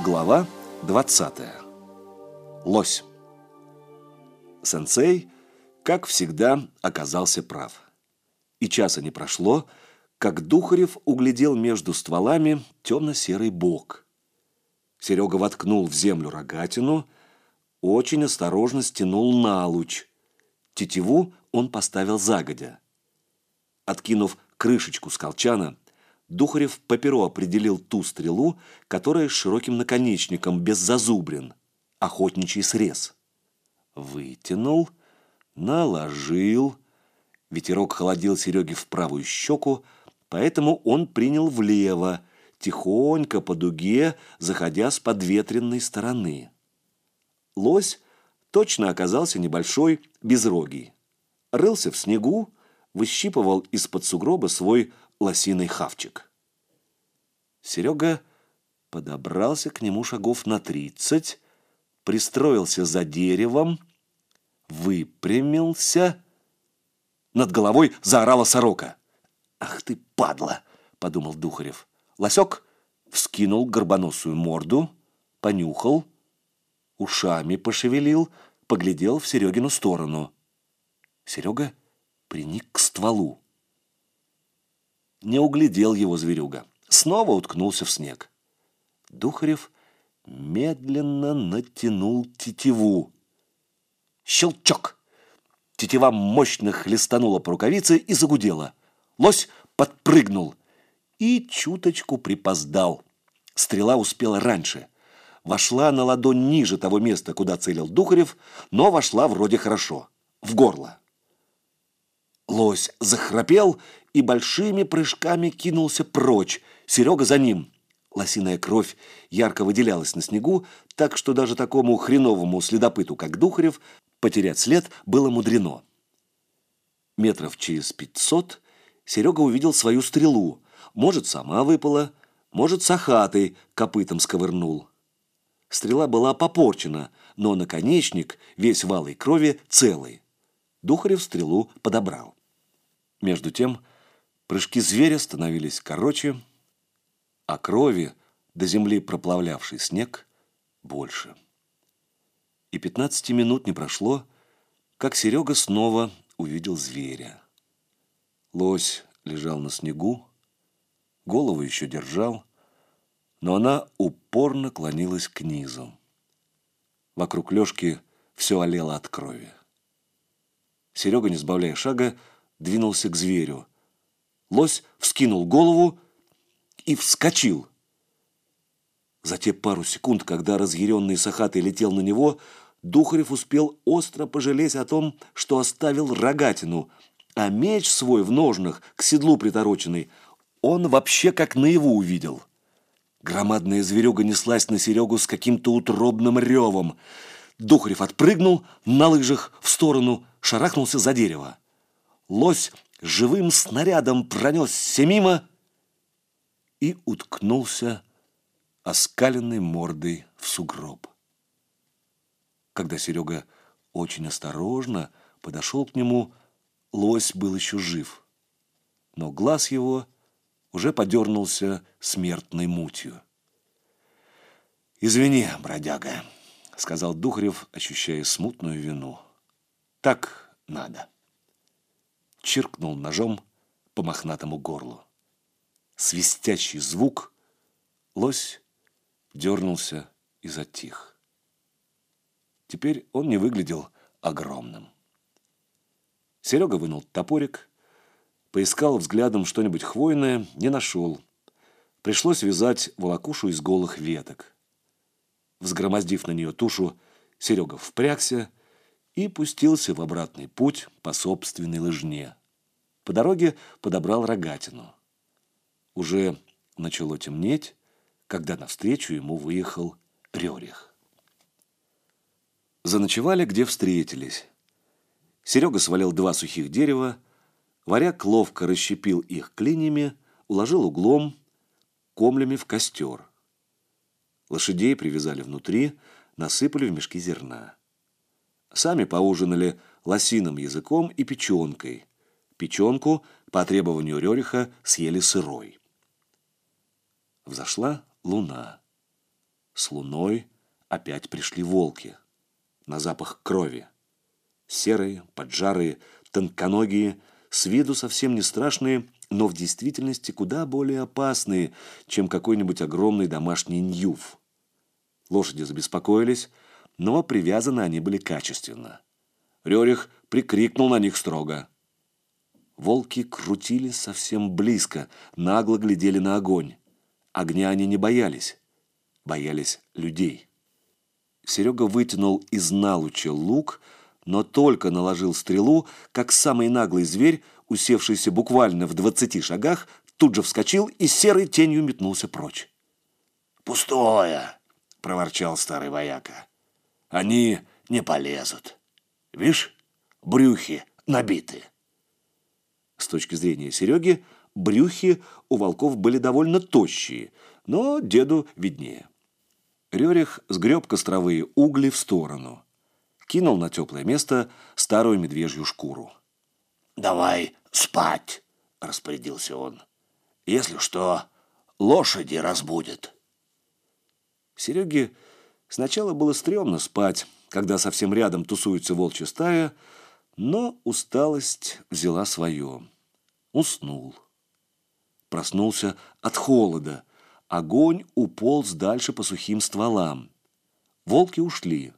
Глава 20. Лось. Сенсей, как всегда, оказался прав. И часа не прошло, как Духарев углядел между стволами темно-серый бок. Серега воткнул в землю рогатину, очень осторожно стянул на луч. Тетиву он поставил загодя. Откинув крышечку с колчана, Духарев по перу определил ту стрелу, которая с широким наконечником, без зазубрин, охотничий срез. Вытянул, наложил. Ветерок холодил Сереге в правую щеку, поэтому он принял влево, тихонько по дуге, заходя с подветренной стороны. Лось точно оказался небольшой, безрогий. Рылся в снегу, выщипывал из-под сугроба свой лосиный хавчик. Серега подобрался к нему шагов на тридцать, пристроился за деревом, выпрямился. Над головой заорала сорока. «Ах ты, падла!» — подумал Духарев. Лосек вскинул горбоносую морду, понюхал, ушами пошевелил, поглядел в Серегину сторону. Серега приник к стволу. Не углядел его зверюга. Снова уткнулся в снег. Духарев медленно натянул тетиву. Щелчок! Тетива мощно хлестанула по рукавице и загудела. Лось подпрыгнул и чуточку припоздал. Стрела успела раньше. Вошла на ладонь ниже того места, куда целил Духарев, но вошла вроде хорошо, в горло. Лось захрапел и большими прыжками кинулся прочь. Серега за ним. Лосиная кровь ярко выделялась на снегу, так что даже такому хреновому следопыту, как Духарев, потерять след было мудрено. Метров через пятьсот Серега увидел свою стрелу. Может, сама выпала, может, сахатый копытом сковырнул. Стрела была попорчена, но наконечник, весь валой крови, целый. Духарев стрелу подобрал. Между тем, прыжки зверя становились короче, а крови, до земли проплавлявший снег, больше. И пятнадцати минут не прошло, как Серега снова увидел зверя. Лось лежал на снегу, голову еще держал, но она упорно клонилась к низу. Вокруг Лешки все олело от крови. Серега, не сбавляя шага, двинулся к зверю. Лось вскинул голову и вскочил. За те пару секунд, когда разъяренный Сахатый летел на него, Духарев успел остро пожалеть о том, что оставил рогатину, а меч свой в ножнах, к седлу притороченный, он вообще как наяву увидел. Громадная зверюга неслась на Серегу с каким-то утробным ревом. Духарев отпрыгнул на лыжах в сторону, шарахнулся за дерево. Лось живым снарядом пронесся мимо и уткнулся оскаленной мордой в сугроб. Когда Серега очень осторожно подошел к нему, лось был еще жив, но глаз его уже подернулся смертной мутью. «Извини, бродяга», — сказал Духарев, ощущая смутную вину. «Так надо» чиркнул ножом по мохнатому горлу. Свистящий звук, лось дернулся и затих. Теперь он не выглядел огромным. Серега вынул топорик, поискал взглядом что-нибудь хвойное, не нашел. Пришлось вязать волокушу из голых веток. Взгромоздив на нее тушу, Серега впрягся и пустился в обратный путь по собственной лыжне. По дороге подобрал рогатину. Уже начало темнеть, когда навстречу ему выехал Рерих. Заночевали, где встретились. Серега свалил два сухих дерева, варяг ловко расщепил их клиньями, уложил углом, комлями в костер. Лошадей привязали внутри, насыпали в мешки зерна. Сами поужинали лосиным языком и печенкой. Печенку, по требованию Рериха, съели сырой. Взошла луна. С луной опять пришли волки. На запах крови. Серые, поджарые, тонконогие, с виду совсем не страшные, но в действительности куда более опасные, чем какой-нибудь огромный домашний ньюф. Лошади забеспокоились, но привязаны они были качественно. Рерих прикрикнул на них строго. Волки крутились совсем близко, нагло глядели на огонь. Огня они не боялись, боялись людей. Серега вытянул из налуча лук, но только наложил стрелу, как самый наглый зверь, усевшийся буквально в двадцати шагах, тут же вскочил и серой тенью метнулся прочь. «Пустое!» — проворчал старый вояка. «Они не полезут. Вишь, брюхи набиты». С точки зрения Сереги, брюхи у волков были довольно тощие, но деду виднее. Рерих сгреб костровые угли в сторону. Кинул на теплое место старую медвежью шкуру. «Давай спать!» – распорядился он. «Если что, лошади разбудят». Сереге сначала было стрёмно спать, когда совсем рядом тусуется волчья стая, но усталость взяла свое. Уснул. Проснулся от холода. Огонь уполз дальше по сухим стволам. Волки ушли.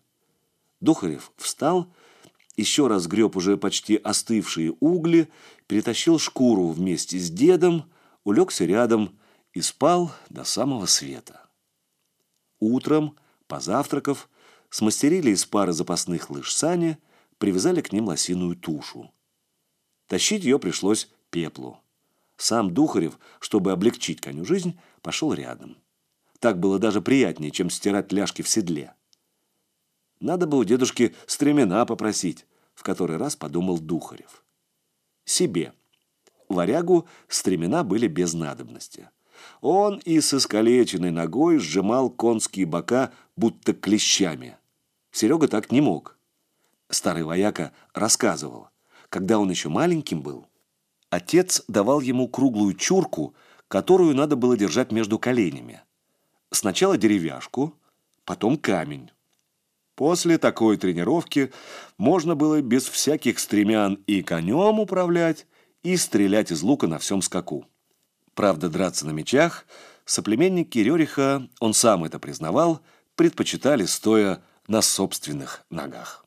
Духарев встал, еще раз греб уже почти остывшие угли, перетащил шкуру вместе с дедом, улегся рядом и спал до самого света. Утром, позавтракав, смастерили из пары запасных лыж сани, привязали к ним лосиную тушу. Тащить ее пришлось пеплу. Сам Духарев, чтобы облегчить коню жизнь, пошел рядом. Так было даже приятнее, чем стирать ляжки в седле. Надо бы у дедушки стремена попросить, в который раз подумал Духарев. Себе. Варягу стремена были без надобности. Он и с искалеченной ногой сжимал конские бока, будто клещами. Серега так не мог. Старый вояка рассказывал, когда он еще маленьким был, Отец давал ему круглую чурку, которую надо было держать между коленями. Сначала деревяшку, потом камень. После такой тренировки можно было без всяких стремян и конем управлять, и стрелять из лука на всем скаку. Правда, драться на мечах соплеменники Рериха, он сам это признавал, предпочитали стоя на собственных ногах.